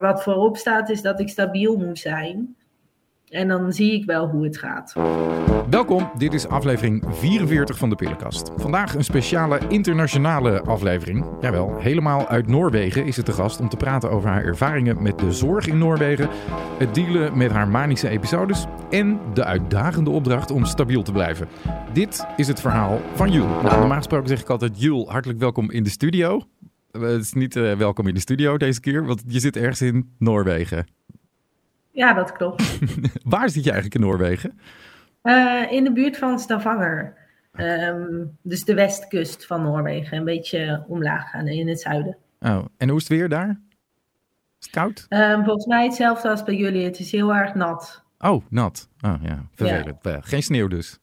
wat voorop staat is dat ik stabiel moet zijn. En dan zie ik wel hoe het gaat. Welkom, dit is aflevering 44 van de Pillenkast. Vandaag een speciale internationale aflevering. Jawel, helemaal uit Noorwegen is het de gast om te praten over haar ervaringen met de zorg in Noorwegen, het dealen met haar manische episodes en de uitdagende opdracht om stabiel te blijven. Dit is het verhaal van Jul. Nou, normaal gesproken zeg ik altijd Jul, hartelijk welkom in de studio. Het is niet uh, welkom in de studio deze keer, want je zit ergens in Noorwegen. Ja, dat klopt. Waar zit je eigenlijk in Noorwegen? Uh, in de buurt van Stavanger. Um, dus de westkust van Noorwegen. Een beetje omlaag gaan in het zuiden. Oh, en hoe is het weer daar? Is het koud? Um, volgens mij hetzelfde als bij jullie. Het is heel erg nat. Oh, nat. Oh ja, vervelend. Ja. Geen sneeuw dus?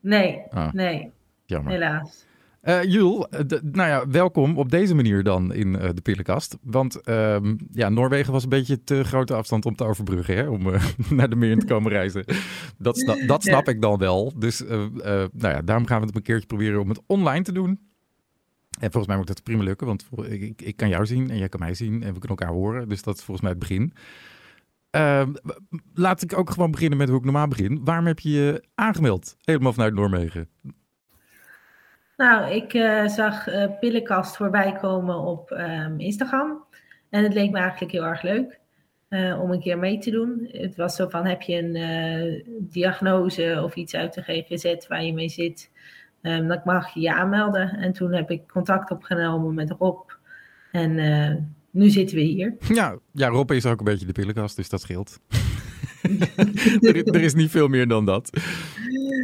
Nee, oh. nee. Jammer. Helaas. Uh, Jul, nou ja, welkom op deze manier dan in uh, de pillenkast. Want uh, ja, Noorwegen was een beetje te grote afstand om te overbruggen, hè, om naar de meer te komen reizen. Dat, sna dat snap ja. ik dan wel. Dus nou ja, daarom gaan we het een keertje proberen om het online te doen. En volgens mij moet dat prima lukken, want ik, ik, ik kan jou zien en jij kan mij zien en we kunnen elkaar horen. Dus dat is volgens mij het begin. Ehm, laat ik ook gewoon beginnen met hoe ik normaal begin. Waarom heb je je aangemeld? Helemaal vanuit Noorwegen. Nou, ik uh, zag uh, Pillenkast voorbij komen op um, Instagram. En het leek me eigenlijk heel erg leuk uh, om een keer mee te doen. Het was zo van, heb je een diagnose of iets uit de GGZ waar je mee zit, um, dan mag je je aanmelden. En toen heb ik contact opgenomen met Rob. En nu zitten we hier. Ja, ja, Rob is ook een beetje de pillenkast, dus dat scheelt. er, er, is niet veel meer dan dat.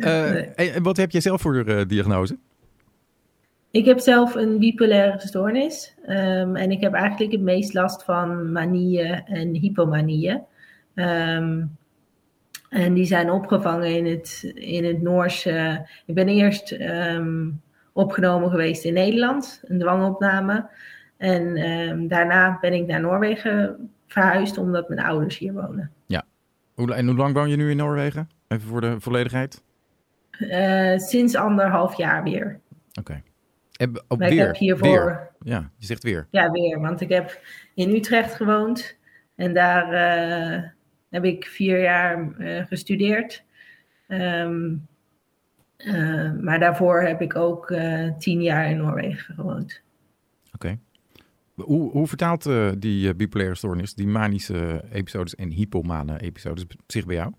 Nee. En wat heb jij zelf voor diagnose? Ik heb zelf een bipolaire stoornis. Um, en ik heb eigenlijk het meest last van manieën en hypomanieën. Um, en die zijn opgevangen in het, in het Noorse. Ik ben eerst um, opgenomen geweest in Nederland, een dwangopname. En daarna ben ik naar Noorwegen verhuisd, omdat mijn ouders hier wonen. Ja. En hoe lang woon je nu in Noorwegen? Even voor de volledigheid. Uh, sinds anderhalf jaar weer. Oké. Okay. En ook weer, ik heb hiervoor, weer. Ja, je zegt weer. Ja, weer. Want ik heb in Utrecht gewoond. En daar uh, heb ik vier jaar uh, gestudeerd. Um, uh, maar daarvoor heb ik ook tien jaar in Noorwegen gewoond. Oké. Okay. Hoe, hoe vertaalt die bipolaire stoornis, die manische episodes en hypomane episodes zich bij jou?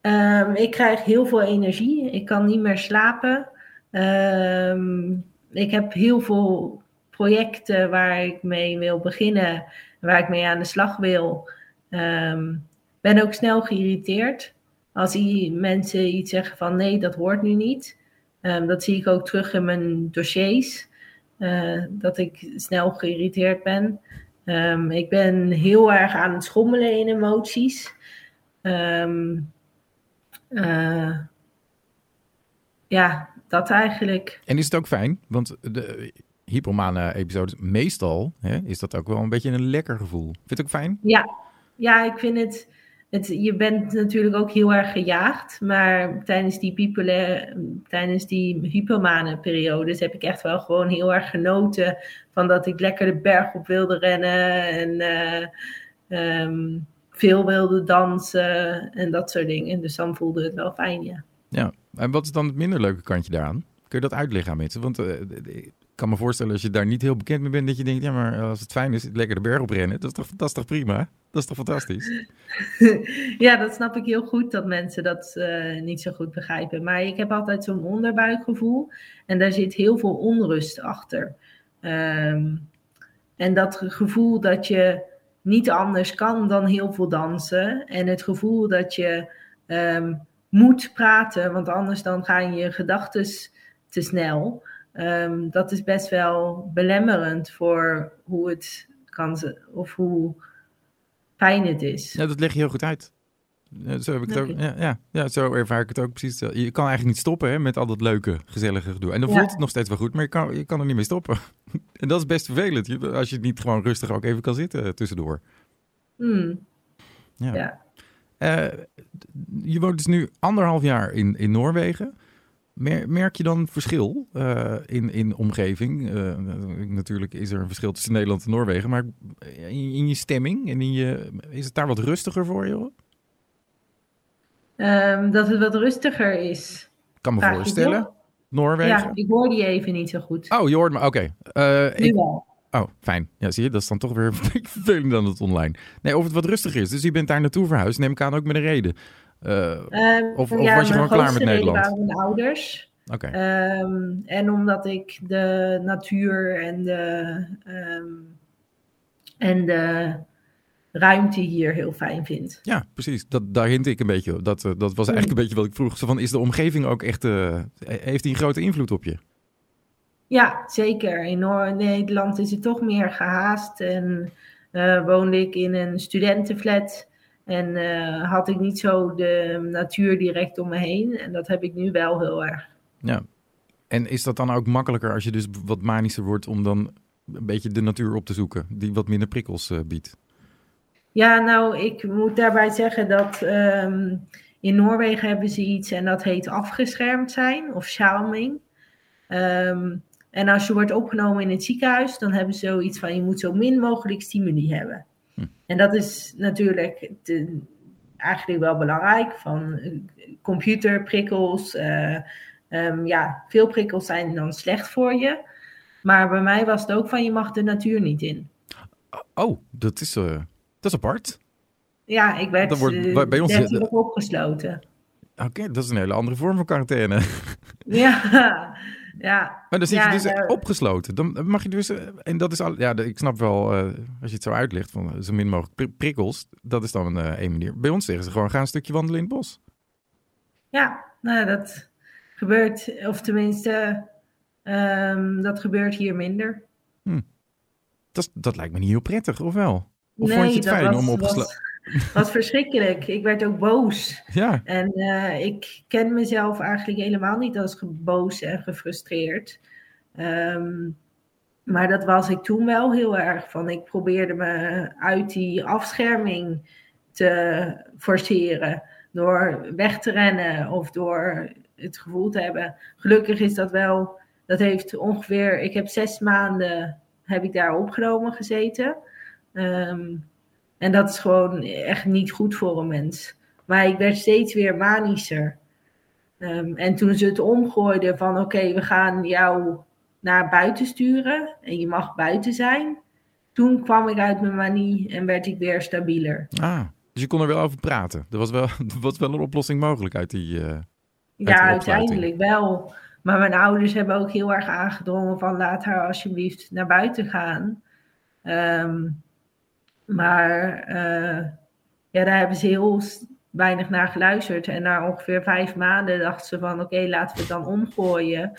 Um, ik krijg heel veel energie. Ik kan niet meer slapen. Um, ik heb heel veel projecten waar ik mee wil beginnen, waar ik mee aan de slag wil. Um, ben ook snel geïrriteerd als mensen iets zeggen van nee, dat hoort nu niet. Um, dat zie ik ook terug in mijn dossiers, uh, dat ik snel geïrriteerd ben. Ik ben heel erg aan het schommelen in emoties. Uh, ja, dat eigenlijk. En is het ook fijn? Want de hypomane episodes, meestal hè, is dat ook wel een beetje een lekker gevoel. Vind je het ook fijn? Ja, ja ik vind het, het... Je bent natuurlijk ook heel erg gejaagd. Maar tijdens die, bipolaire, tijdens die hypomane periodes heb ik echt wel gewoon heel erg genoten... van dat ik lekker de berg op wilde rennen en... Uh, um, veel wilde dansen en dat soort dingen. Dus dan voelde het wel fijn, ja. Ja, en wat is dan het minder leuke kantje daaraan? Kun je dat uitleggen aan mensen? Want uh, ik kan me voorstellen als je daar niet heel bekend mee bent, dat je denkt, ja, maar als het fijn is, lekker de berg oprennen. Dat is toch, dat prima? Dat is toch fantastisch? ja, dat snap ik heel goed, dat mensen dat uh, niet zo goed begrijpen. Maar ik heb altijd zo'n onderbuikgevoel en daar zit heel veel onrust achter. Um, en dat gevoel dat je niet anders kan dan heel veel dansen en het gevoel dat je... Um, moet praten, want anders dan gaan je gedachten te snel. Um, dat is best wel belemmerend voor hoe het kan, of hoe fijn het is. Ja, dat leg je heel goed uit. Zo heb ik het ook. Ja, ja, ja, zo ervaar ik het ook precies. Je kan eigenlijk niet stoppen hè, met al dat leuke, gezellige gedoe. En dan voelt het nog steeds wel goed, maar je kan, je kan er niet mee stoppen. en dat is best vervelend, als je niet gewoon rustig ook even kan zitten tussendoor. Hmm. Ja. Uh, je woont dus nu anderhalf jaar in, in Noorwegen. Mer- merk je dan verschil uh, in, in omgeving? Uh, natuurlijk is er een verschil tussen Nederland en Noorwegen, maar in, in je stemming en in je, is het daar wat rustiger voor je? Um, dat het wat rustiger is. Kan me Vraag voorstellen. Noorwegen? Ja, ik hoor die even niet zo goed. Oh, je hoort me, oké. Okay. Uh, nu wel. Oh, fijn. Ja, zie je, dat is dan toch weer vervelend dan het online. Nee, of het wat rustiger is. Dus je bent daar naartoe verhuisd, neem ik aan ook met een reden. Uh, um, of, of ja, was je gewoon klaar met Nederland? waren mijn ouders. Oké. Okay. Um, en omdat ik de natuur en de, um, en de ruimte hier heel fijn vind. Ja, precies. Dat, daar hint ik een beetje op. Dat, uh, dat was eigenlijk een beetje wat ik vroeg. Van, is de omgeving ook echt... Uh, heeft die een grote invloed op je? Ja, zeker. In Nederland is het toch meer gehaast. En uh, woonde ik in een studentenflat. En uh, had ik niet zo de natuur direct om me heen. En dat heb ik nu wel heel erg. Ja. En is dat dan ook makkelijker als je dus wat manischer wordt om dan een beetje de natuur op te zoeken, die wat minder prikkels uh, biedt? Ja, nou, ik moet daarbij zeggen dat um, in Noorwegen hebben ze iets en dat heet afgeschermd zijn of schalming. Um, en als je wordt opgenomen in het ziekenhuis, dan hebben ze zoiets van je moet zo min mogelijk stimuli hebben. Hm. En dat is natuurlijk te, eigenlijk wel belangrijk. Van computerprikkels, uh, um, ja, veel prikkels zijn dan slecht voor je. Maar bij mij was het ook van je mag de natuur niet in. Oh, dat is, uh, dat is apart. Ja, ik werd wordt, bij, ons, opgesloten. Oké, okay, dat is een hele andere vorm van quarantaine. Ja, ja. Maar dan zit ja, je dus ja. opgesloten. Dan mag je dus, en dat is al, ja, ik snap wel, uh, als je het zo uitlegt, van zo min mogelijk prikkels, dat is dan uh, één manier. Bij ons zeggen ze gewoon, ga een stukje wandelen in het bos. Ja, nou dat gebeurt, of tenminste, um, dat gebeurt hier minder. Hm. Dat, dat lijkt me niet heel prettig, of wel? Of nee, vond je het fijn was, om opgesloten? Wat verschrikkelijk. Ik werd ook boos. Ja. En uh, ik ken mezelf eigenlijk helemaal niet als boos en gefrustreerd. Um, maar dat was ik toen wel heel erg van. Ik probeerde me uit die afscherming te forceren. Door weg te rennen of door het gevoel te hebben. Gelukkig is dat wel. Dat heeft ongeveer. Ik heb zes maanden. Heb ik daar opgenomen gezeten. Um, en dat is gewoon echt niet goed voor een mens. Maar ik werd steeds weer manischer. Um, en toen ze het omgooiden van oké, okay, we gaan jou naar buiten sturen en je mag buiten zijn. Toen kwam ik uit mijn manie en werd ik weer stabieler. Ah, dus je kon er wel over praten. Er was wel, er was wel een oplossing mogelijk uit die. Uh, uit ja, uiteindelijk wel. Maar mijn ouders hebben ook heel erg aangedrongen van laat haar alsjeblieft naar buiten gaan. Um, maar uh, ja, daar hebben ze heel weinig naar geluisterd. En na ongeveer vijf maanden dachten ze van oké, okay, laten we het dan omgooien.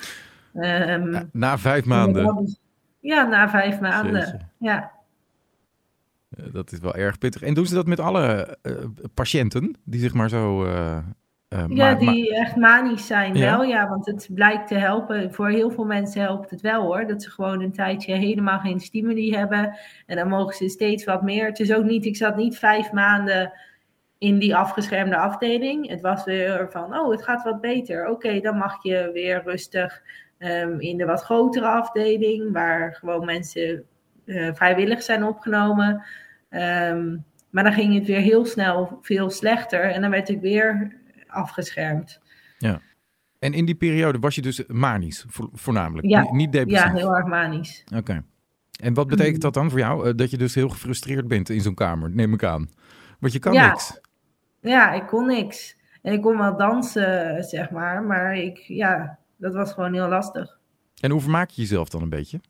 Um, na, na, vijf maanden? Ja, na vijf maanden. Ja. Dat is wel erg pittig. En doen ze dat met alle uh, patiënten die zich maar zo uh, uh, ja, die echt manisch zijn ja? wel, ja. Want het blijkt te helpen. Voor heel veel mensen helpt het wel hoor. Dat ze gewoon een tijdje helemaal geen stimuli hebben. En dan mogen ze steeds wat meer. Het is ook niet, ik zat niet vijf maanden in die afgeschermde afdeling. Het was weer van, oh, het gaat wat beter. Oké, dan mag je weer rustig um, in de wat grotere afdeling. Waar gewoon mensen uh, vrijwillig zijn opgenomen. Um, maar dan ging het weer heel snel veel slechter. En dan werd ik weer afgeschermd. Ja. En in die periode was je dus manisch, voornamelijk? Ja, niet depressief? ja heel erg manisch. Oké. Okay. En wat betekent dat dan voor jou? Uh, dat je dus heel gefrustreerd bent in zo'n kamer, neem ik aan. Want je kan ja. niks. Ja, ik kon niks. En ik kon wel dansen, zeg maar. Maar ik, ja, dat was gewoon heel lastig. En hoe vermaak je jezelf dan een beetje?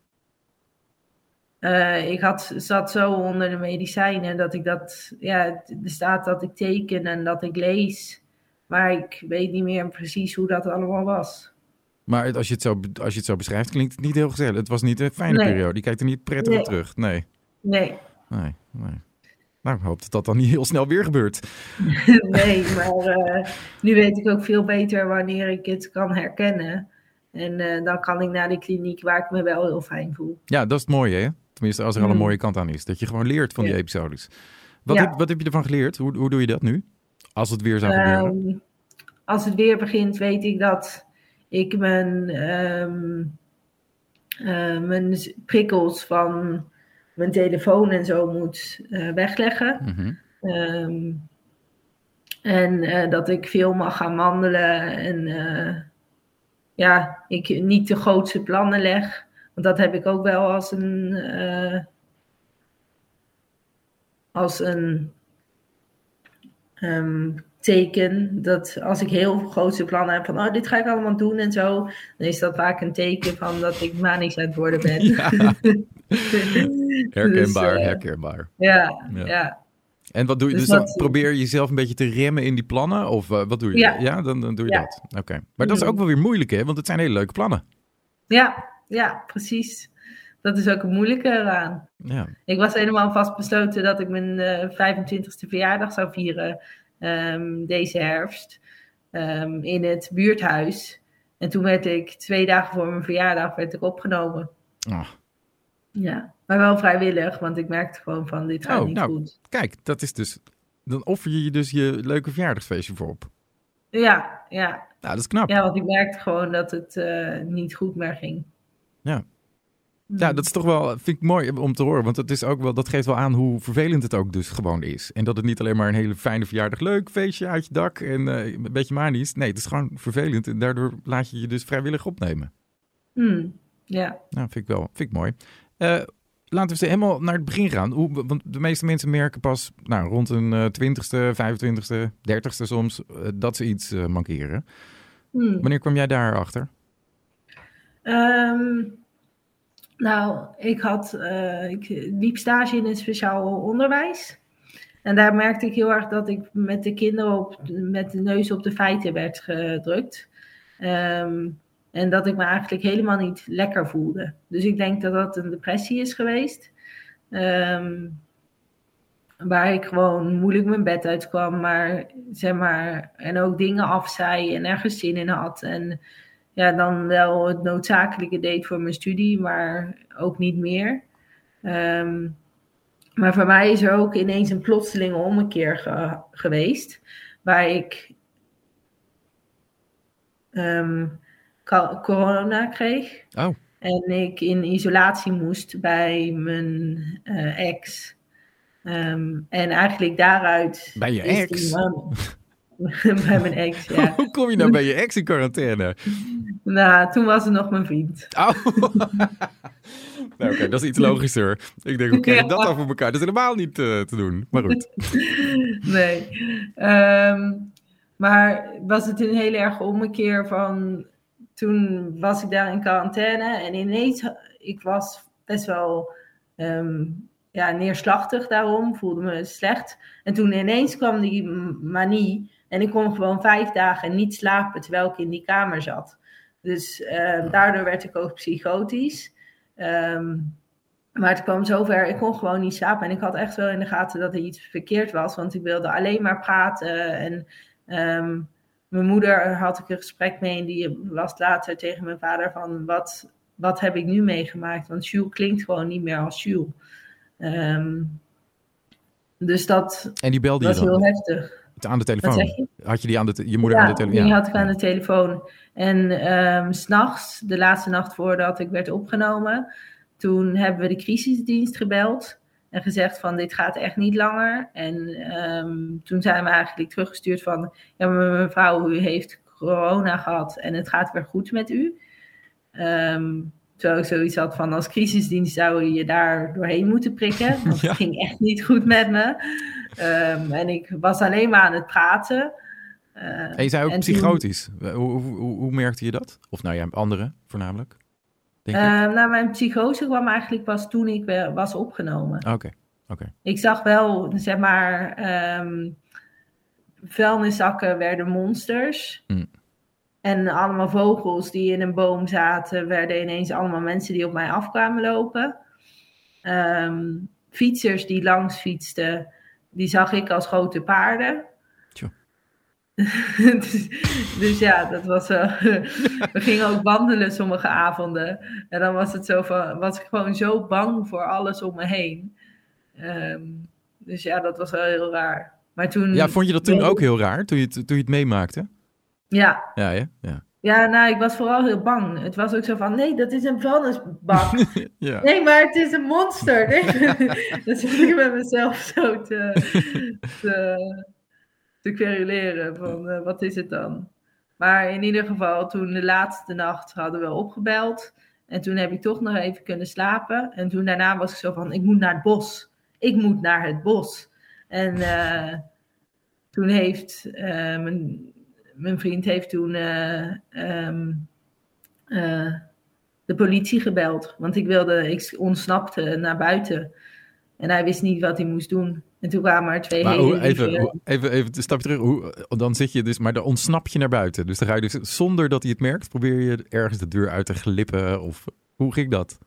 Uh, ik had, zat zo onder de medicijnen dat ik dat, ja, er staat dat ik teken en dat ik lees. Maar ik weet niet meer precies hoe dat allemaal was. Maar als je het zo, als je het zo beschrijft, klinkt het niet heel gezellig. Het was niet een fijne nee. periode. Die kijkt er niet prettig nee. op terug. Nee. Nee. Nee, nee. Nou, ik hoop dat dat dan niet heel snel weer gebeurt. nee, maar uh, nu weet ik ook veel beter wanneer ik het kan herkennen. En uh, dan kan ik naar de kliniek waar ik me wel heel fijn voel. Ja, dat is het mooie, hè? Tenminste, als er al een mooie kant aan is. Dat je gewoon leert van ja. die episodes. Wat, Ja. heb, wat heb je ervan geleerd? Hoe, hoe doe je dat nu? Als het weer zou gebeuren. Ehm, als het weer begint, weet ik dat ik mijn, ehm, eh, mijn prikkels van mijn telefoon en zo moet eh, wegleggen. Mhm. Ehm, en eh, dat ik veel mag gaan wandelen en ja, ik niet de grootste plannen leg. Want dat heb ik ook wel als een, als een ehm, teken. Dat als ik heel grootste plannen heb van oh, dit ga ik allemaal doen en zo. Dan is dat vaak een teken van dat ik manisch aan het worden ben. Ja. Herkenbaar, Dus, eh, herkenbaar. ja, Ja. ja. En wat doe je? Dus Dus, dan dat- probeer je jezelf een beetje te remmen in die plannen? Of eh, wat doe je? Ja. dan, dan doe je Ja. dat. Oké. Maar dat is Mhm. ook wel weer moeilijk, hè? Want het zijn hele leuke plannen. Ja, ja, precies. Dat is ook het moeilijke eraan. Ja. Ik was helemaal vastbesloten dat ik mijn eh 25ste verjaardag zou vieren ehm, deze herfst ehm, in het buurthuis. En toen werd ik twee dagen voor mijn verjaardag werd ik opgenomen. Ah, Ja, maar wel vrijwillig, want ik merkte gewoon van dit gaat Oh, niet nou. goed. kijk, dat is dus... Dan offer je je dus je leuke verjaardagsfeestje voor op. Ja, ja, Nou, dat is knap. ja, want ik merkte gewoon dat het eh, niet goed meer ging. Ja. Ja, dat is toch wel, vind ik mooi om te horen. Want het is ook wel, dat geeft wel aan hoe vervelend het ook dus gewoon is. En dat het niet alleen maar een hele fijne verjaardag, leuk feestje uit je dak en eh, een beetje manisch. Nee, het is gewoon vervelend en daardoor laat je je dus vrijwillig opnemen. Mm, ja. Nou, vind ik wel, vind ik mooi. Eh, laten we eens helemaal naar het begin gaan. Hoe, want de meeste mensen merken pas nou, rond een eh, 20ste, 25ste, 30ste soms eh, dat ze iets eh, mankeren. Mm. Wanneer kwam jij daarachter? Ehm, nou, ik, had, eh, ik liep stage in het speciaal onderwijs. En daar merkte ik heel erg dat ik met de kinderen op, met de neus op de feiten werd gedrukt. Ehm, en dat ik me eigenlijk helemaal niet lekker voelde. Dus ik denk dat dat een depressie is geweest. Ehm, waar ik gewoon moeilijk mijn bed uitkwam, maar zeg maar, en ook dingen afzei en nergens zin in had. En ja, dan wel het noodzakelijke deed voor mijn studie, maar ook niet meer. Ehm, maar voor mij is er ook ineens een plotselinge ommekeer ge- geweest, waar ik ehm, corona kreeg. Oh, En ik in isolatie moest bij mijn eh, ex. Ehm, en eigenlijk daaruit. Bij je ex? man- bij mijn ex, ja. hoe kom je nou bij je ex in quarantaine? Nou, toen was het nog mijn vriend. Oh. nou, oké, dat is iets logischer. Ik denk, hoe krijg je Ja. dat over elkaar? Dat is helemaal niet eh, te doen. Maar goed. nee. Ehm, maar was het een hele erge ommekeer van... Toen was ik daar in quarantaine en ineens... Ik was best wel ehm, ja, neerslachtig daarom, voelde me slecht. En toen ineens kwam die manie en ik kon gewoon vijf dagen niet slapen terwijl ik in die kamer zat. Dus ehm, daardoor werd ik ook psychotisch. Ehm, maar het kwam zover, ik kon gewoon niet slapen. En ik had echt wel in de gaten dat er iets verkeerd was. Want ik wilde alleen maar praten. En ehm, mijn moeder had ik een gesprek mee. En die was later tegen mijn vader van... Wat, wat heb ik nu meegemaakt? Want Jules klinkt gewoon niet meer als Jules. Dus dat En die belde je was heel dan heftig. Aan de telefoon? je? Had je die aan de je moeder Ja, aan de telefoon? die had ik aan de telefoon. En s s'nachts, de laatste nacht voordat ik werd opgenomen, toen hebben we de crisisdienst gebeld en gezegd van dit gaat echt niet langer. En ehm, toen zijn we eigenlijk teruggestuurd van, ja mevrouw, u heeft corona gehad en het gaat weer goed met u. Ehm terwijl ik zoiets had van als crisisdienst zou je je daar doorheen moeten prikken. Want Ja. het ging echt niet goed met me. Ehm, en ik was alleen maar aan het praten. En je zei ook toen- psychotisch. Hoe, hoe, hoe, merkte je dat? Of nou ja, anderen voornamelijk? Denk. Ehm, nou, mijn psychose kwam eigenlijk pas toen ik was opgenomen. Ah, Oké, oké. Ik zag wel, zeg maar, ehm vuilniszakken werden monsters. Mm. En allemaal vogels die in een boom zaten, werden ineens allemaal mensen die op mij afkwamen lopen. Ehm, fietsers die langs fietsten, die zag ik als grote paarden. Dus, dus ja, dat was wel. We gingen ook wandelen sommige avonden. En dan was het zo van, was ik gewoon zo bang voor alles om me heen. Ehm, dus ja, dat was wel heel raar. Maar toen. Ja, vond je dat toen ook heel raar, toen je het, toen je het meemaakte? Ja, Ja, ja, ja. Ja, nou, ik was vooral heel bang. Het was ook zo van, nee, dat is een vuilnisbak. ja. Nee, maar het is een monster. Nee. Dan zit ik met mezelf zo te, te, te queruleren van, uh, wat is het dan? Maar in ieder geval, toen de laatste nacht hadden we opgebeld. En toen heb ik toch nog even kunnen slapen. En toen daarna was ik zo van, ik moet naar het bos. Ik moet naar het bos. En uh, toen heeft uh, mijn mijn vriend heeft toen uh, um, uh, de politie gebeld. Want ik wilde, ik ontsnapte naar buiten. En hij wist niet wat hij moest doen. En toen kwamen er twee maar hele hoe, even, hoe- even, even een stapje terug. Hoe, dan zit je dus, maar dan ontsnap je naar buiten. Dus dan ga je dus zonder dat hij het merkt, probeer je ergens de deur uit te glippen. Of hoe ging dat?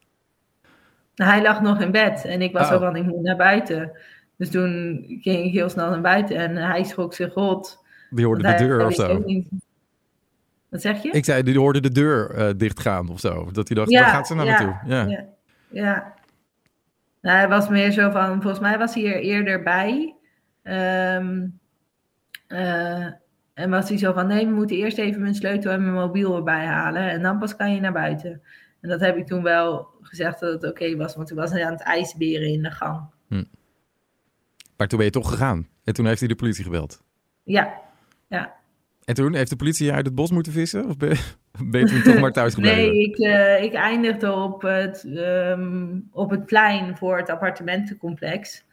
Nou, hij lag nog in bed en ik was Oh. zo van, ik moet naar buiten. Dus toen ging ik heel snel naar buiten en hij schrok zich rot. Die hoorde de deur of zo. Wat zeg je? Ik zei, die hoorde de deur eh, dichtgaan of zo. Dat hij dacht, Ja, waar gaat ze nou ja, naartoe? Ja. Ja. ja. Nou, hij was meer zo van, volgens mij was hij er eerder bij. Ehm, eh, en was hij zo van, nee, we moeten eerst even mijn sleutel en mijn mobiel erbij halen. En dan pas kan je naar buiten. En dat heb ik toen wel gezegd dat het oké was, want toen was hij aan het ijsberen in de gang. Maar toen ben je toch gegaan. En toen heeft hij de politie gebeld. Ja, ja. En toen heeft de politie je uit het bos moeten vissen? Of ben je, ben je toen toch maar thuis gebleven? Nee, ik, eh, ik eindigde op het, ehm, op het plein voor het appartementencomplex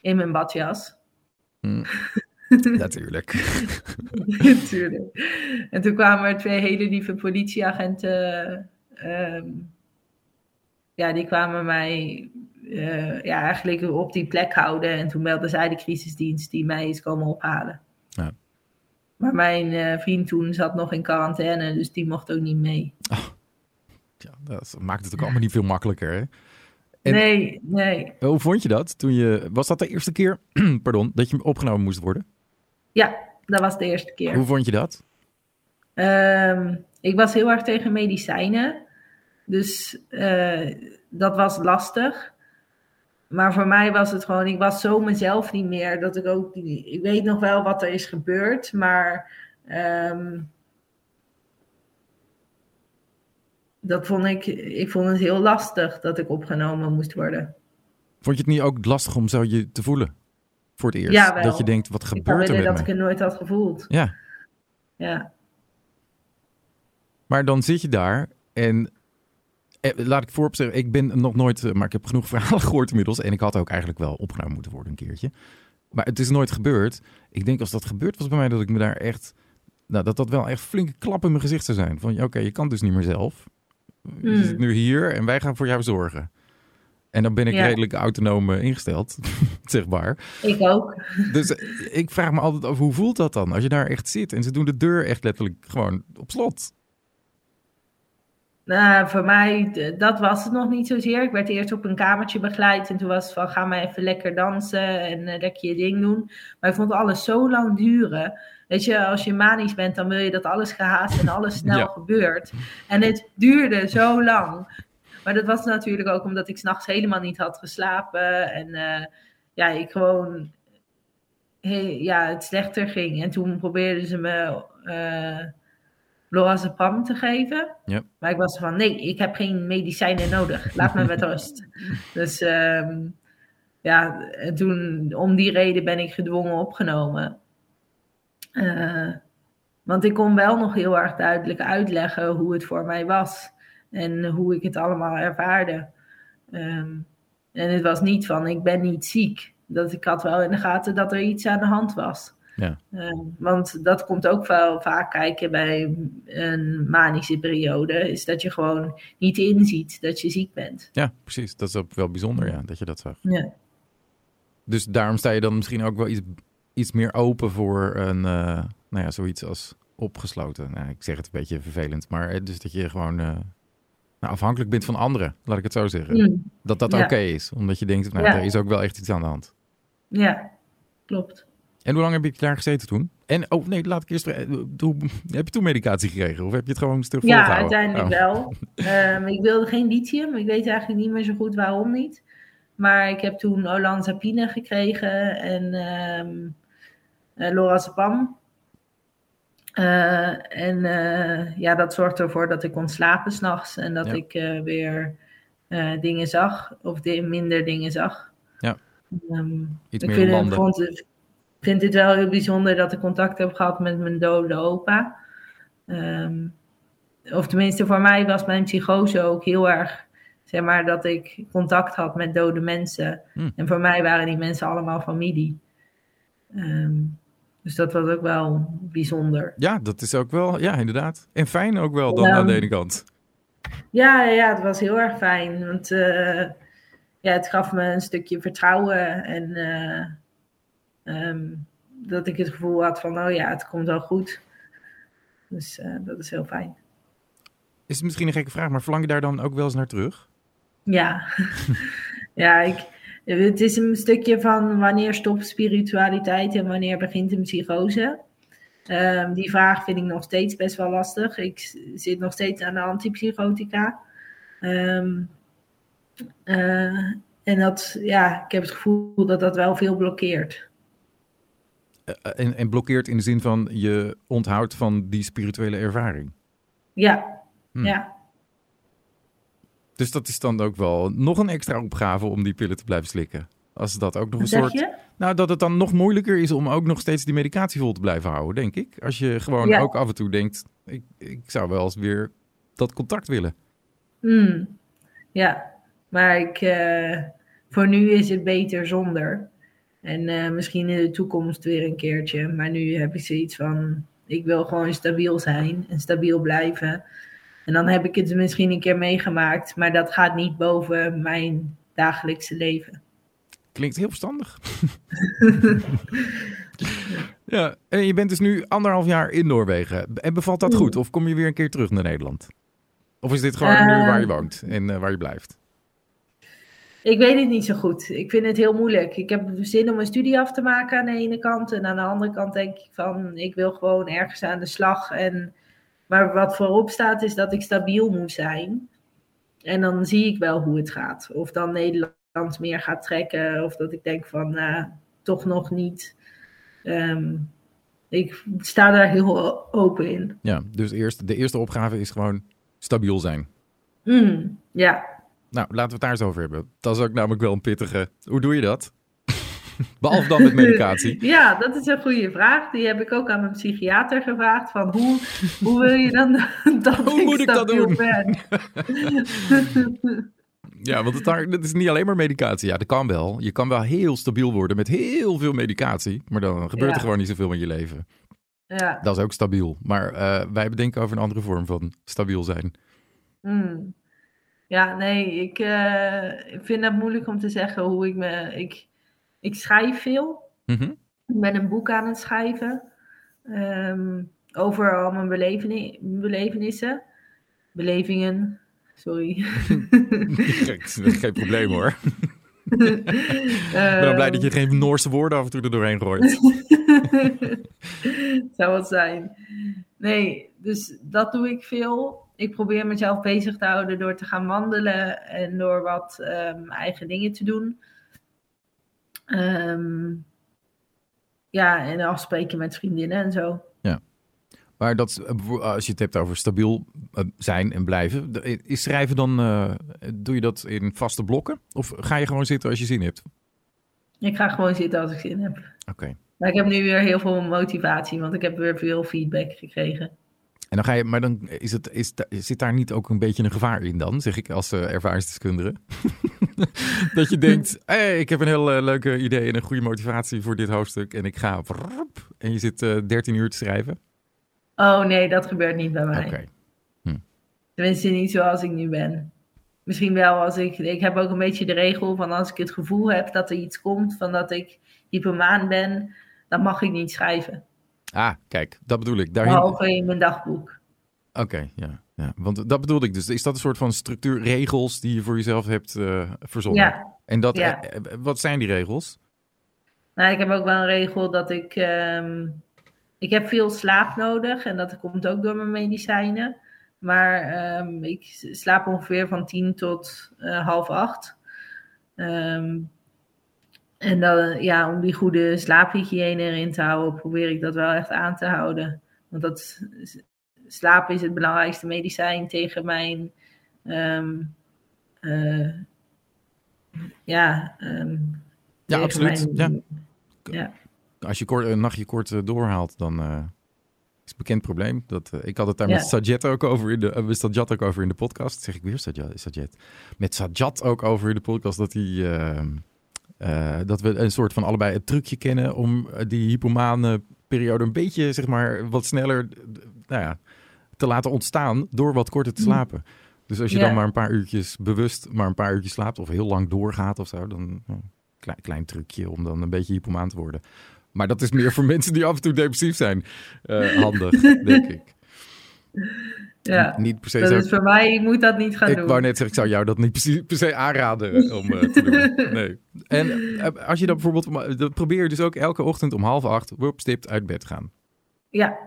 in mijn badjas. Natuurlijk. Natuurlijk. En toen kwamen er twee hele lieve politieagenten. ehm, ja, die kwamen mij eh, ja, eigenlijk op die plek houden. En toen belde zij de crisisdienst die mij is komen ophalen. Ja. Maar mijn eh, vriend toen zat nog in quarantaine, dus die mocht ook niet mee. Ja, dat maakt het ook allemaal niet veel makkelijker. Hè? En- Nee, nee. Hoe vond je dat? Toen je, was dat de eerste keer pardon, dat je opgenomen moest worden? Ja, dat was de eerste keer. Hoe vond je dat? Ehm, ik was heel erg tegen medicijnen. Dus eh, dat was lastig. Maar voor mij was het gewoon, ik was zo mezelf niet meer. Dat ik ook, ik weet nog wel wat er is gebeurd. Maar ehm, dat vond ik, ik vond het heel lastig dat ik opgenomen moest worden. Vond je het niet ook lastig om zo je te voelen? Voor het eerst. Ja. Dat je denkt, wat Ik gebeurt er willen met dat me? ik het nooit had gevoeld. Ja, Ja. maar dan zit je daar en... eh, Laat ik voorop zeggen, ik ben nog nooit, eh, maar ik heb genoeg verhalen gehoord inmiddels. En ik had ook eigenlijk wel opgenomen moeten worden een keertje. Maar het is nooit gebeurd. Ik denk als dat gebeurd was bij mij, dat ik me daar echt, nou, dat dat wel echt flinke klap in mijn gezicht zou zijn. Van, oké, je kan dus niet meer zelf. Je Hmm. zit nu hier en wij gaan voor jou zorgen. En dan ben ik Ja. redelijk autonoom eh, ingesteld, zeg maar. Ik ook. Dus ik vraag me altijd af, hoe voelt dat dan? Als je daar echt zit en ze doen de deur echt letterlijk gewoon op slot. Nou, voor mij, dat was het nog niet zozeer. Ik werd eerst op een kamertje begeleid en toen was het van, ga maar even lekker dansen en eh, lekker je ding doen. Maar ik vond alles zo lang duren. Weet je, als je manisch bent, dan wil je dat alles gehaast en alles snel Ja. gebeurt. En het duurde zo lang. Maar dat was natuurlijk ook omdat ik s'nachts helemaal niet had geslapen. En eh, ja, ik gewoon ja, het slechter ging. En toen probeerden ze me lorazepam te geven. Ja. Maar ik was van, nee, ik heb geen medicijnen nodig. Laat me met rust. Dus ehm, ja, en toen, om die reden ben ik gedwongen opgenomen. Eh, want ik kon wel nog heel erg duidelijk uitleggen hoe het voor mij was. En hoe ik het allemaal ervaarde. Ehm, en het was niet van, ik ben niet ziek. Dat ik had wel in de gaten dat er iets aan de hand was. Ja. Ehm, want dat komt ook wel vaak kijken bij een manische periode. Is dat je gewoon niet inziet dat je ziek bent. Ja, precies. Dat is ook wel bijzonder, ja, dat je dat zag. Ja. Dus daarom sta je dan misschien ook wel iets, iets meer open voor een, eh, nou ja, zoiets als opgesloten. Nou, ik zeg het een beetje vervelend, maar eh, dus dat je gewoon eh, nou, afhankelijk bent van anderen, laat ik het zo zeggen. Mm, Dat dat Ja. oké is, omdat je denkt, nou, Ja. er is ook wel echt iets aan de hand. ja, klopt. En hoe lang heb je daar gezeten toen? En, oh nee, laat ik eerst, eh, hoe, heb je toen medicatie gekregen? Of heb je het gewoon stuk Ja, uiteindelijk Oh. wel. Ehm, ik wilde geen lithium. Ik weet eigenlijk niet meer zo goed waarom niet. Maar ik heb toen olanzapine gekregen en ehm eh, lorazepam. Uh, en uh, ja, dat zorgt ervoor dat ik kon slapen s'nachts en dat Ja. ik uh, weer dingen zag of di minder dingen zag. Ja. Um, Iets ik meer vind, landen. het, vind het wel heel bijzonder dat ik contact heb gehad met mijn dode opa. Um, of tenminste, voor mij was mijn psychose ook heel erg, zeg maar, dat ik contact had met dode mensen. Hm. En voor mij waren die mensen allemaal familie. Um, dus dat was ook wel bijzonder. Ja, dat is ook wel, ja, inderdaad. En fijn ook wel dan aan de ene kant. Ja, ja, het was heel erg fijn. Want uh, ja, het gaf me een stukje vertrouwen. En uh, um, dat ik het gevoel had van, oh ja, het komt wel goed. Dus uh, dat is heel fijn. Is het misschien een gekke vraag, maar verlang je daar dan ook wel eens naar terug? Ja, ja ik, het is een stukje van wanneer stopt spiritualiteit en wanneer begint een psychose. Um, die vraag vind ik nog steeds best wel lastig. Ik zit nog steeds aan de antipsychotica. Um, uh, en dat, ja, ik heb het gevoel dat dat wel veel blokkeert. Uh, en, en, blokkeert in de zin van je onthoudt van die spirituele ervaring? Ja, hm. ja. Dus dat is dan ook wel nog een extra opgave om die pillen te blijven slikken. Als dat ook nog een soort. Je? Nou, dat het dan nog moeilijker is om ook nog steeds die medicatie vol te blijven houden, denk ik. Als je gewoon Ja. ook af en toe denkt: ik, ik zou wel eens weer dat contact willen. Hmm. Ja, maar ik, uh, voor nu is het beter zonder. En uh, misschien in de toekomst weer een keertje. Maar nu heb ik zoiets van: ik wil gewoon stabiel zijn en stabiel blijven. En dan heb ik het misschien een keer meegemaakt, maar dat gaat niet boven mijn dagelijkse leven. Klinkt heel verstandig. ja, en je bent dus nu anderhalf jaar in Noorwegen. En bevalt dat goed? Of kom je weer een keer terug naar Nederland? Of is dit gewoon uh, nu waar je woont en uh, waar je blijft? Ik weet het niet zo goed. Ik vind het heel moeilijk. Ik heb zin om een studie af te maken aan de ene kant. En aan de andere kant denk ik van, ik wil gewoon ergens aan de slag. En, maar wat voorop staat is dat ik stabiel moet zijn. En dan zie ik wel hoe het gaat. Of dan Nederland meer gaat trekken. Of dat ik denk van, nou, toch nog niet. Um, ik sta daar heel open in. Ja, dus eerst, de eerste opgave is gewoon stabiel zijn. Mm, ja. Nou, laten we het daar eens over hebben. Dat is ook namelijk wel een pittige. Hoe doe je dat? Behalve dan met medicatie. ja, dat is een goede vraag. Die heb ik ook aan mijn psychiater gevraagd. Van hoe, hoe wil je dan dat hoe ik moet ik dat doen? Ja, want het, het, is niet alleen maar medicatie. Ja, dat kan wel. Je kan wel heel stabiel worden met heel veel medicatie. Maar dan gebeurt Ja. er gewoon niet zoveel in je leven. Ja. Dat is ook stabiel. Maar uh, wij bedenken over een andere vorm van stabiel zijn. Mm. Ja, nee, ik, uh, ik vind het moeilijk om te zeggen hoe ik me. Ik, ik schrijf veel. Mm -hmm. Ik ben een boek aan het schrijven. Um, over al mijn beleveni belevenissen. Belevingen, sorry. geen probleem hoor. ik ben dan blij dat je geen Noorse woorden af en toe er doorheen gooit. Zou wat zijn. Nee, dus dat doe ik veel. Ik probeer mezelf bezig te houden door te gaan wandelen en door wat um, eigen dingen te doen. Um, ja, en afspreken met vriendinnen en zo. Ja. Maar dat, als je het hebt over stabiel uh, zijn en blijven, is schrijven dan, uh, doe je dat in vaste blokken? Of ga je gewoon zitten als je zin hebt? Ik ga gewoon zitten als ik zin heb. Oké. Okay. Maar ik heb nu weer heel veel motivatie, want ik heb weer veel feedback gekregen. En dan ga je, maar dan is het, is, zit daar niet ook een beetje een gevaar in dan, zeg ik als uh, ervaringsdeskundige? dat je denkt, hey, ik heb een heel uh, leuke idee en een goede motivatie voor dit hoofdstuk en ik ga en je zit uh, 13 uur te schrijven? Oh nee, dat gebeurt niet bij mij. Okay. Hm. Tenminste niet zoals ik nu ben. Misschien wel als ik, ik heb ook een beetje de regel van als ik het gevoel heb dat er iets komt van dat ik hypomaan ben, dan mag ik niet schrijven. Ah, kijk, dat bedoel ik. Daarin... Behalve in mijn dagboek. Oké, okay, ja, ja. Want dat bedoelde ik dus. Is dat een soort van structuur, regels die je voor jezelf hebt uh, verzonnen? Ja. En dat, ja. uh, wat zijn die regels? Nou, ik heb ook wel een regel dat ik... Um, ik heb veel slaap nodig en dat komt ook door mijn medicijnen. Maar um, ik slaap ongeveer van tien tot uh, half acht. Um, en dan, ja, om die goede slaaphygiëne erin te houden, probeer ik dat wel echt aan te houden. Want dat, slapen is het belangrijkste medicijn tegen mijn. ehm, eh, ja, ehm, Ja, absoluut. mijn- Ja. ja. Als je kort, een nachtje kort eh, doorhaalt, dan eh, is het een bekend probleem. Dat, ik had het daar Ja. met Sajat ook over in de, Sajat ook over in de podcast. Zeg ik weer Sajat? Sajat. Met Sajat ook over in de podcast dat hij... eh, dat we een soort van allebei het trucje kennen om eh, die hypomane periode een beetje, zeg maar, wat sneller nou ja, te laten ontstaan door wat korter te Mm. slapen. Dus als je Ja. dan maar een paar uurtjes bewust maar een paar uurtjes slaapt of heel lang doorgaat of zo, dan nou, klein, klein trucje om dan een beetje hypomaan te worden. Maar dat is meer voor mensen die af en toe depressief zijn. handig, denk ik. Ja. Niet per se Dat zo. is voor mij, ik moet dat niet gaan Ik doen. wou net zeggen, ik zou jou dat niet per se, aanraden om eh, te doen. Nee. En eh, als je dan bijvoorbeeld, om- dan probeer je dus ook elke ochtend om half acht, stipt uit bed gaan. Ja,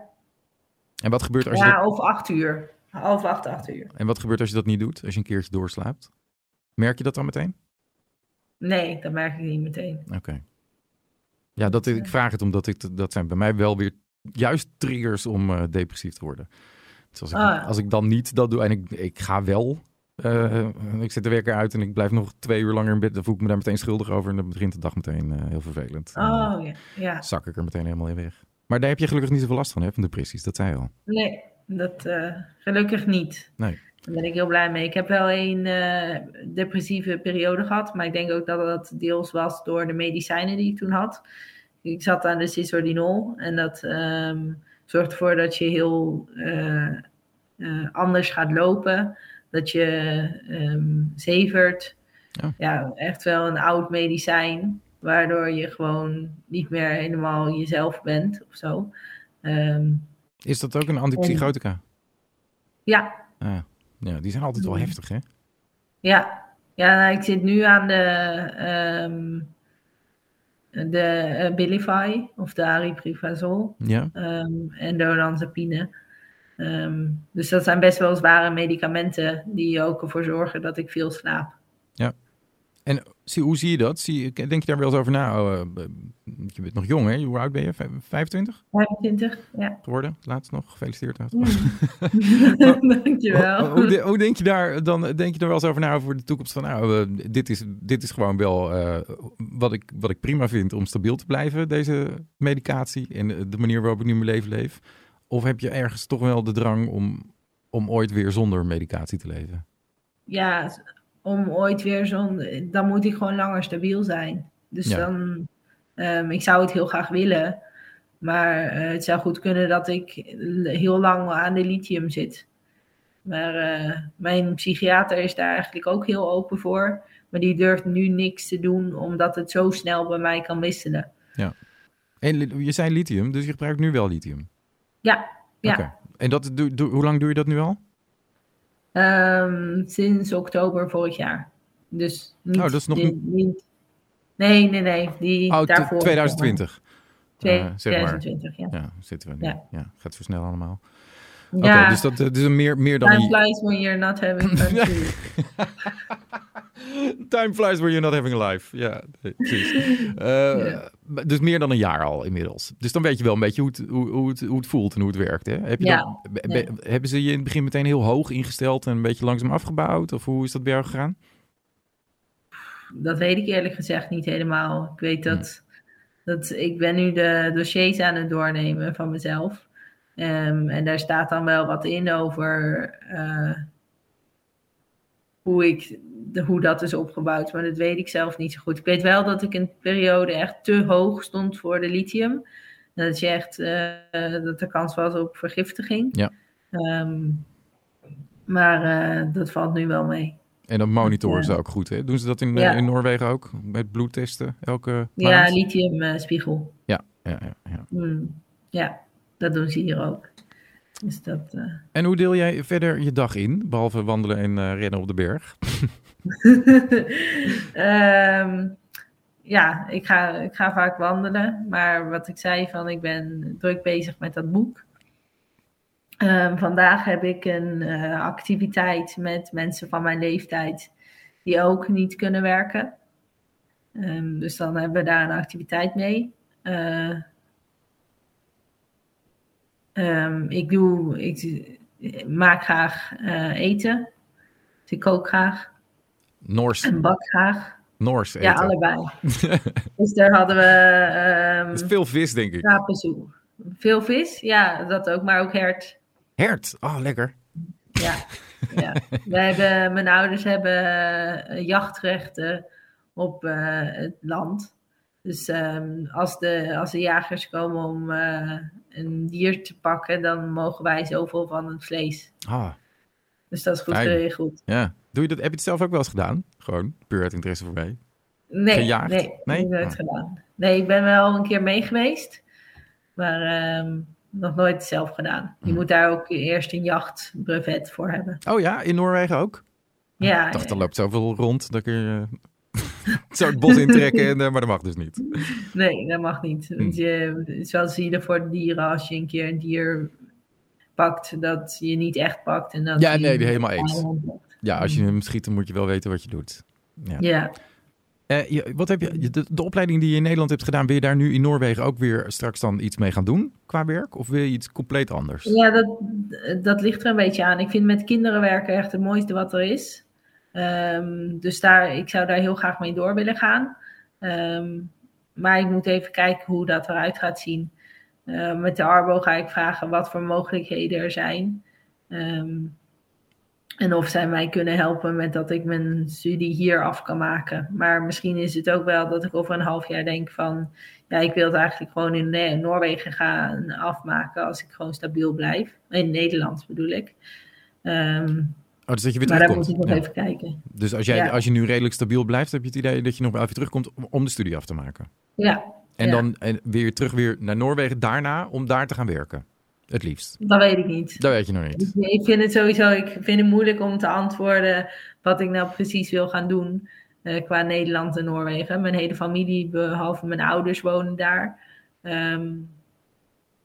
En wat gebeurt als je ja dat, of acht uur. Half acht, acht uur. en wat gebeurt als je dat niet doet? Als je een keertje doorslaapt? Merk je dat dan meteen? Nee, dat merk ik niet meteen. Oké. Ja, dat, ik vraag het omdat ik, dat zijn bij mij wel weer juist triggers om eh, depressief te worden. Dus als ik, Ah. als ik dan niet dat doe en ik, ik ga wel, eh, ik zet de wekker uit en ik blijf nog twee uur langer in bed, dan voel ik me daar meteen schuldig over en dan begint de dag meteen eh, heel vervelend. Oh ja, zak ik er meteen helemaal in weg. Maar daar heb je gelukkig niet zoveel last van, hè, van depressies, dat zei je al. Nee, dat eh, gelukkig niet. Nee. Daar ben ik heel blij mee. Ik heb wel een depressieve periode gehad, maar ik denk ook dat dat deels was door de medicijnen die ik toen had. Ik zat aan de Cisordinol en dat ehm, zorgt ervoor dat je heel eh, eh, anders gaat lopen, dat je ehm zevert. Ja. Ja. echt wel een oud medicijn, waardoor je gewoon niet meer helemaal jezelf bent of zo. Ehm, Is dat ook een antipsychotica? ja, Ah, ja, die zijn altijd wel Mm. heftig, hè? Ja, ja nou, ik zit nu aan de, ehm de eh, Bilify of de aripiprazol Ja. ehm, en dolanzapine. Ehm, dus dat zijn best wel zware medicamenten die ook ervoor zorgen dat ik veel slaap. En zie, hoe zie je dat? Denk je daar wel eens over na? Oh, eh, je bent nog jong, hè? Hoe oud ben je? Vijf- 25 25, ja. geworden? Laatst nog. Gefeliciteerd. uit. Dankjewel. Hoe, hoe, de- hoe denk je daar dan? Denk je er wel eens over na over de toekomst van? Nou, eh, dit, is, dit is gewoon wel eh, wat, ik, wat ik prima vind om stabiel te blijven, deze medicatie en de- de manier waarop ik nu mijn leven leef. Of heb je ergens toch wel de drang om, om ooit weer zonder medicatie te leven? ja, om ooit weer zo'n. Dan moet ik gewoon langer stabiel zijn. Dus Ja. dan. ehm, ik zou het heel graag willen. Maar eh, het zou goed kunnen dat ik heel lang aan de lithium zit. Maar eh, mijn psychiater is daar eigenlijk ook heel open voor. Maar die durft nu niks te doen, omdat het zo snel bij mij kan wisselen. En li- je zei lithium, dus je gebruikt nu wel lithium. Ja, ja. En dat, hoe lang doe je dat nu al? Ehm, sinds oktober vorig jaar. Dus niet, Oh, dat is nog niet, niet- Nee, nee, nee. Die Oh, daarvoor. 2020. Eh, zeg maar. 2020, ja. Ja, zitten we nu. Ja. Ja. gaat zo snel allemaal. Oké, Ja, dus dat eh, dus een meer, meer dan time flies when you're not having fun. Time flies when you're not having a life. Ja, precies. Eh, Ja. Dus meer dan een jaar al inmiddels. Dus dan weet je wel een beetje hoe het, hoe, hoe het, hoe het voelt en hoe het werkt. Hè? Heb je Ja. dan- be- be- Hebben ze je in het begin meteen heel hoog ingesteld en een beetje langzaam afgebouwd? Of hoe is dat bij jou gegaan? Dat weet ik eerlijk gezegd niet helemaal. Ik weet dat, dat ik ben nu de dossiers aan het doornemen van mezelf. Ehm, en daar staat dan wel wat in over eh, hoe, ik, de, hoe dat is opgebouwd. Maar dat weet ik zelf niet zo goed. Ik weet wel dat ik een periode echt te hoog stond voor de lithium. Dat, je echt, eh, dat er kans was op vergiftiging. Ja. Ehm, maar eh, dat valt nu wel mee. En dan monitoren Ja. ze ook goed. Hè? Doen ze dat in, eh, Ja. in Noorwegen ook? Met bloedtesten elke Ja, lithiumspiegel. Ja, ja, ja, ja. Hmm. Ja, dat doen ze hier ook. Dus dat. En hoe deel jij verder je dag in? Behalve wandelen en rennen op de berg. Ehm, ja, ik ga, ik ga vaak wandelen. Maar wat ik zei, van ik ben druk bezig met dat boek. Ehm, vandaag heb ik een eh, activiteit met mensen van mijn leeftijd die ook niet kunnen werken. Ehm, dus dan hebben we daar een activiteit mee. Eh, ik, doe, ik maak graag uh, eten. Dus ik kook graag. Noors. En bak graag. Noors eten. Ja, allebei. dus daar hadden we... Um, is veel vis, denk ik. Rapensoe. Veel vis, ja, dat ook, maar ook hert. Hert, oh lekker. Ja, ja. Wij hebben, mijn ouders hebben uh, jachtrechten op uh, het land. Dus um, als, de, als de jagers komen om uh, een dier te pakken, dan mogen wij zoveel van het vlees. Ah. Dus dat is goed geregeld. Ja. Doe je dat, heb je het zelf ook wel eens gedaan? Gewoon puur uit interesse voor mij? Nee, Gejaagd? nee, nee, nooit oh. gedaan. Nee, ik ben wel een keer mee geweest, maar um, nog nooit zelf gedaan. Je Hmm. moet daar ook eerst een jachtbrevet voor hebben. Oh ja, in Noorwegen ook? Ja, Ik dacht, ja. er loopt zoveel rond, dat kun je zo het bos intrekken, en, eh, maar dat mag dus niet. Nee, dat mag niet. Want je, het wel zielig voor de dieren als je een keer een dier pakt dat je niet echt pakt. En dat Ja, nee, helemaal eens. Ja, als je hem schiet, dan moet je wel weten wat je doet. Ja. Ja, Eh, je- wat heb je, de, de opleiding die je in Nederland hebt gedaan, wil je daar nu in Noorwegen ook weer straks dan iets mee gaan doen qua werk? Of wil je iets compleet anders? ja dat, dat ligt er een beetje aan. Ik vind met kinderen werken echt het mooiste wat er is. Ehm, dus daar, ik zou daar heel graag mee door willen gaan. Ehm, maar ik moet even kijken hoe dat eruit gaat zien. Eh, met de Arbo ga ik vragen wat voor mogelijkheden er zijn. Ehm, en of zij mij kunnen helpen met dat ik mijn studie hier af kan maken. Maar misschien is het ook wel dat ik over een half jaar denk van... Ja, ik wil het eigenlijk gewoon in eh, Noorwegen gaan afmaken als ik gewoon stabiel blijf. In Nederland bedoel ik. Ehm, Oh, dus dat je weer maar daar moet ik nog Ja. even kijken. Dus als, jij, Ja. als je nu redelijk stabiel blijft, heb je het idee dat je nog wel even terugkomt om, om de studie af te maken. Ja, En Ja. dan en weer terug weer naar Noorwegen daarna om daar te gaan werken. Het liefst. dat weet ik niet. Dat weet je nog niet. Ik ik vind het sowieso, ik vind het moeilijk om te antwoorden wat ik nou precies wil gaan doen eh, qua Nederland en Noorwegen. Mijn hele familie, behalve mijn ouders, wonen daar. Ehm,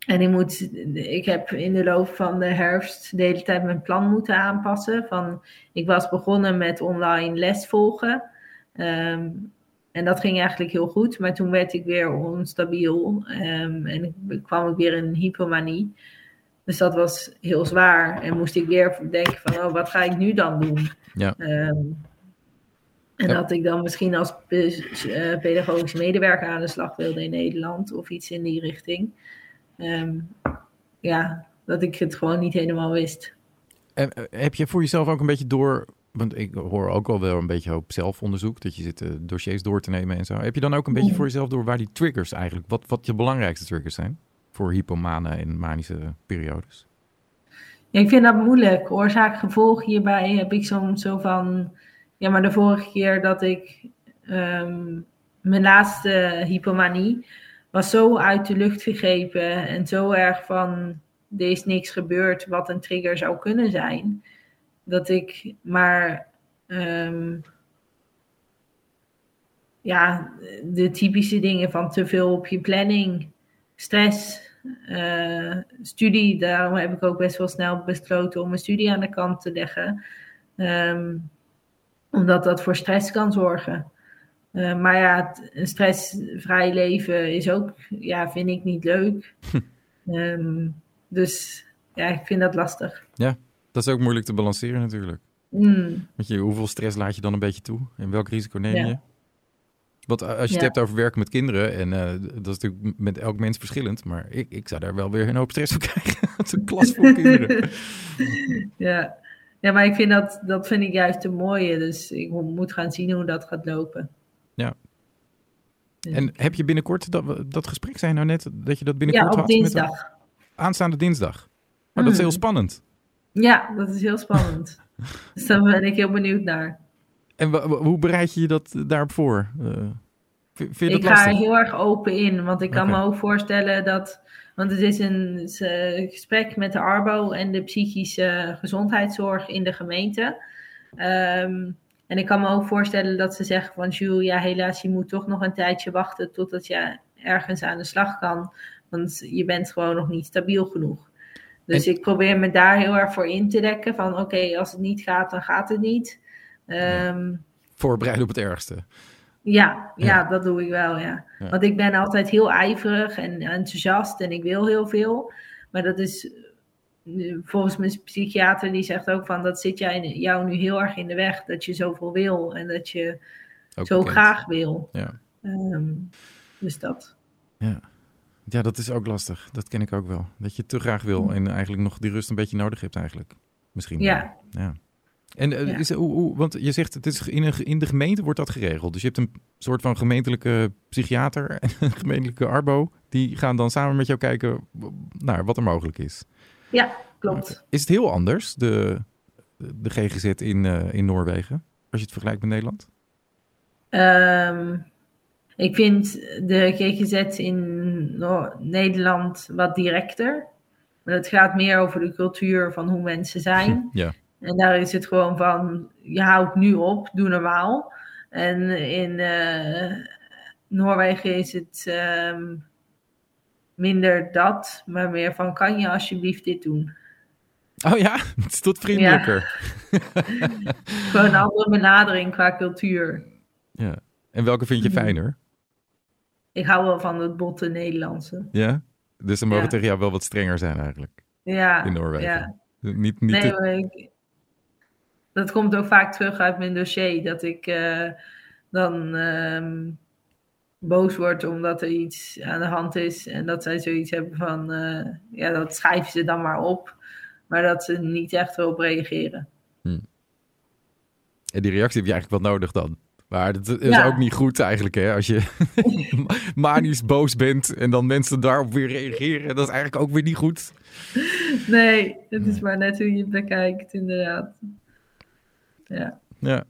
en ik, moet, ik heb in de loop van de herfst de hele tijd mijn plan moeten aanpassen. Van, ik was begonnen met online les volgen. Ehm, en dat ging eigenlijk heel goed. Maar toen werd ik weer onstabiel. ehm, en ik, kwam ik weer in hypomanie. Dus dat was heel zwaar. En moest ik weer denken van, oh, wat ga ik nu dan doen? Ja. Ehm, en Ja. dat ik dan misschien als eh, pedagogisch medewerker aan de slag wilde in Nederland. Of iets in die richting. Ehm, ja, dat ik het gewoon niet helemaal wist. En, eh, heb je voor jezelf ook een beetje door... Want ik hoor ook al wel een beetje hoop zelfonderzoek. Dat je zit eh, dossiers door te nemen en zo. Heb je dan ook een beetje voor jezelf door waar die triggers eigenlijk... Wat, wat je belangrijkste triggers zijn? Voor hypomanen en manische periodes. Ja, ik vind dat moeilijk. Oorzaak-gevolg hierbij heb ik soms zo van. Ja, maar de vorige keer dat ik. ehm, mijn laatste hypomanie. was zo uit de lucht gegrepen. en zo erg van. er is niks gebeurd wat een trigger zou kunnen zijn. Dat ik maar. ehm, ja, de typische dingen van te veel op je planning, stress, eh, studie. Daarom heb ik ook best wel snel besloten om mijn studie aan de kant te leggen. Ehm, omdat dat voor stress kan zorgen. Eh, maar ja, een stressvrij leven is ook, ja, vind ik niet leuk. Ehm, dus ja, ik vind dat lastig. Dat is ook moeilijk te balanceren natuurlijk. Mm, je, hoeveel stress laat je dan een beetje toe? En welk risico neem Ja. je? Want als je het Ja. hebt over werken met kinderen, en eh, dat is natuurlijk met elk mens verschillend, maar ik, ik zou daar wel weer een hoop stress van krijgen. Het is een klas vol kinderen. ja. ja, maar ik vind dat, dat vind ik juist een mooie. Dus ik mo- moet gaan zien hoe dat gaat lopen. Ja. Dus En heb je binnenkort dat, dat gesprek zijn nou net, dat je dat ja, binnenkort op had? met- dinsdag. aanstaande dinsdag. Maar dat is heel spannend. Ja, dat is heel spannend. dus daar ben ik heel benieuwd naar. En hoe bereid je je dat daarop voor? Eh, vind, Ik ga er heel erg open in, want ik kan me ook voorstellen dat. Want het is een eh, gesprek met de Arbo en de psychische gezondheidszorg in de gemeente. Ehm, en ik kan me ook voorstellen dat ze zeggen van Jules, ja helaas, je moet toch nog een tijdje wachten totdat je ergens aan de slag kan. Want je bent gewoon nog niet stabiel genoeg. Dus ik probeer me daar heel erg voor in te dekken van oké, als het niet gaat, dan gaat het niet. Ehm, Voorbereiden op het ergste. ja, ja, Ja. dat doe ik wel, ja. Ja. Want ik ben altijd heel ijverig en enthousiast en ik wil heel veel. Maar dat is volgens mijn psychiater, die zegt ook van dat zit jij, jou nu heel erg in de weg. Dat je zoveel wil en dat je Ook zo bekend. graag wil. Ja. Ehm, dus dat. Ja. Ja, dat is ook lastig. Dat ken ik ook wel. Dat je te graag wil en eigenlijk nog die rust een beetje nodig hebt eigenlijk. Misschien. Ja. ja. En eh, Ja. is, hoe, hoe, want je zegt, het is in, een, in de gemeente wordt dat geregeld. Dus je hebt een soort van gemeentelijke psychiater en een gemeentelijke arbo. Die gaan dan samen met jou kijken naar wat er mogelijk is. Ja, klopt. Is het heel anders, de, de GGZ in, eh, in Noorwegen, als je het vergelijkt met Nederland? Ehm, ik vind de GGZ in Noor- Nederland wat directer. Maar het gaat meer over de cultuur van hoe mensen zijn. Ja. En daar is het gewoon van, je houdt nu op, doe normaal. En in eh, Noorwegen is het ehm, minder dat, maar meer van, kan je alsjeblieft dit doen? Oh ja, het is tot vriendelijker. Gewoon een andere benadering qua cultuur. Ja. En welke vind je Mhm. fijner? Ik hou wel van het botte Nederlandse. Ja? Dus ze mogen Ja. tegen jou wel wat strenger zijn eigenlijk. Ja, In Noorwegen. ja. Niet, niet Nee, te- maar ik- dat komt ook vaak terug uit mijn dossier. Dat ik eh, dan ehm, boos word omdat er iets aan de hand is. En dat zij zoiets hebben van, eh, ja, dat schrijven ze dan maar op. Maar dat ze niet echt erop reageren. En die reactie heb je eigenlijk wel nodig dan. Maar dat is Ja. ook niet goed eigenlijk, hè? Als je manisch boos bent en dan mensen daarop weer reageren. Dat is eigenlijk ook weer niet goed. Nee, het is maar net hoe je het bekijkt, inderdaad. Ja. Ja.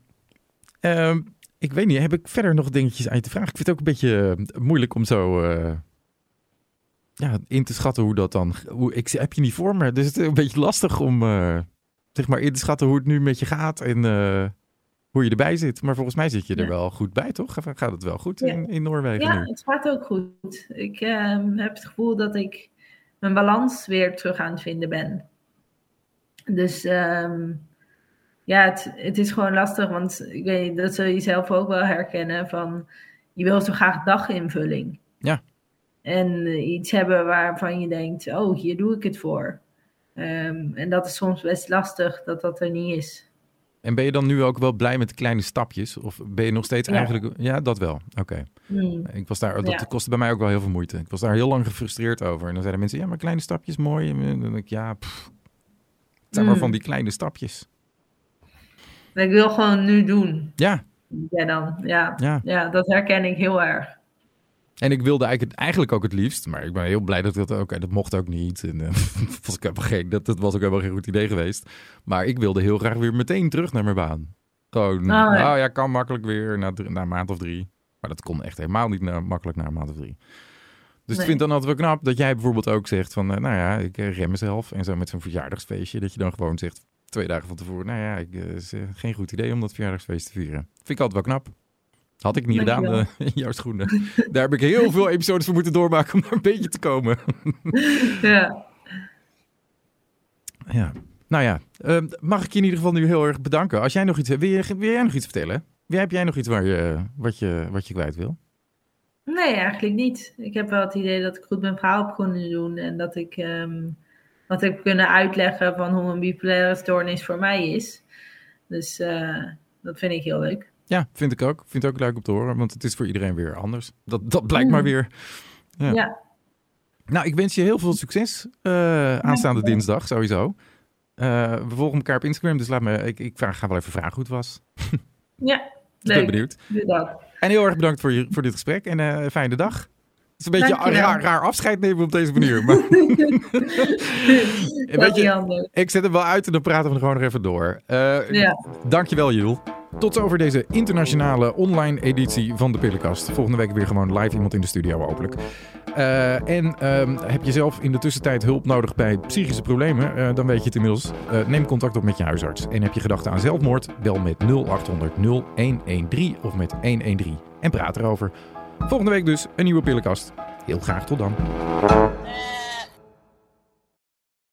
Ehm, ik weet niet, heb ik verder nog dingetjes aan je te vragen? Ik vind het ook een beetje eh, moeilijk om zo eh, ja, in te schatten hoe dat dan... Hoe, ik heb je niet voor me, dus het is een beetje lastig om eh, zeg maar in te schatten hoe het nu met je gaat en hoe je erbij zit. Maar volgens mij zit je er Ja. wel goed bij, toch? Gaat het wel goed Ja. in, in Noorwegen Ja, nu? het gaat ook goed. Ik ehm, heb het gevoel dat ik mijn balans weer terug aan het vinden ben. Dus ehm, ja, het, het is gewoon lastig, want ik weet, dat zul je zelf ook wel herkennen van je wil zo graag daginvulling. Ja. En eh, iets hebben waarvan je denkt, oh, hier doe ik het voor. Ehm, en dat is soms best lastig dat dat er niet is. En ben je dan nu ook wel blij met de kleine stapjes? Of ben je nog steeds Ja. eigenlijk... Ja, dat wel. Oké. Hmm. Ik was daar, dat Ja. kostte bij mij ook wel heel veel moeite. Ik was daar heel lang gefrustreerd over. En dan zeiden mensen, ja, maar kleine stapjes, mooi. En dan denk ik, ja, pff, het zijn maar Mm. van die kleine stapjes. Ik wil gewoon nu doen. Ja, Ja, dan. Ja. ja. ja, dat herken ik heel erg. En ik wilde eigenlijk, eigenlijk ook het liefst, maar ik ben heel blij dat dat ook, dat mocht ook niet. En, eh, was ik geen, dat, dat was ook helemaal geen goed idee geweest. Maar ik wilde heel graag weer meteen terug naar mijn baan. Gewoon, Oh, ja. nou ja, kan makkelijk weer na, na een maand of drie. Maar dat kon echt helemaal niet na, makkelijk na een maand of drie. Dus ik vind dan altijd wel knap dat jij bijvoorbeeld ook zegt van, eh, nou ja, ik eh, rem mezelf. En zo met zo'n verjaardagsfeestje, dat je dan gewoon zegt twee dagen van tevoren, nou ja, ik, is geen goed idee om dat verjaardagsfeest te vieren. Vind ik altijd wel knap. Had ik niet gedaan eh, in jouw schoenen. Daar heb ik heel veel episodes voor moeten doormaken om daar een beetje te komen. Ja. Ja. Nou ja, eh, mag ik je in ieder geval nu heel erg bedanken. Als jij nog iets hebt, wil, je, wil jij nog iets vertellen? Wie- Heb jij nog iets waar je, wat, je, wat je kwijt wil? Nee, eigenlijk niet. Ik heb wel het idee dat ik goed mijn verhaal heb kunnen doen. En dat ik ehm, wat heb kunnen uitleggen van hoe een bipolaire stoornis voor mij is. Dus eh, dat vind ik heel leuk. Ja, vind ik ook. Vind het ook leuk om te horen, want het is voor iedereen weer anders. Dat, dat blijkt maar Mm. weer. Ja. Ja. Nou, ik wens je heel veel succes eh, aanstaande dinsdag, sowieso. Eh, we volgen elkaar op Instagram, dus laat me, ik, ik vraag, ga wel even vragen hoe het was. Ja, Ik ben leuk. benieuwd. Dat. En heel erg bedankt voor, je, voor dit gesprek en een fijne dag. Is een beetje een raar, raar afscheid nemen op deze manier. Maar weet je, ik zet hem wel uit en dan praten we er gewoon nog even door. Ja. Dankjewel, Jul. Tot zover deze internationale online editie van de Pillenkast. Volgende week weer gewoon live iemand in de studio, hopelijk. Eh, en ehm, heb je zelf in de tussentijd hulp nodig bij psychische problemen? Eh, dan weet je het inmiddels. Neem contact op met je huisarts. En heb je gedachten aan zelfmoord? Bel met 0800 0113 of met 113 en praat erover. Volgende week dus een nieuwe Pillenkast. Heel graag tot dan.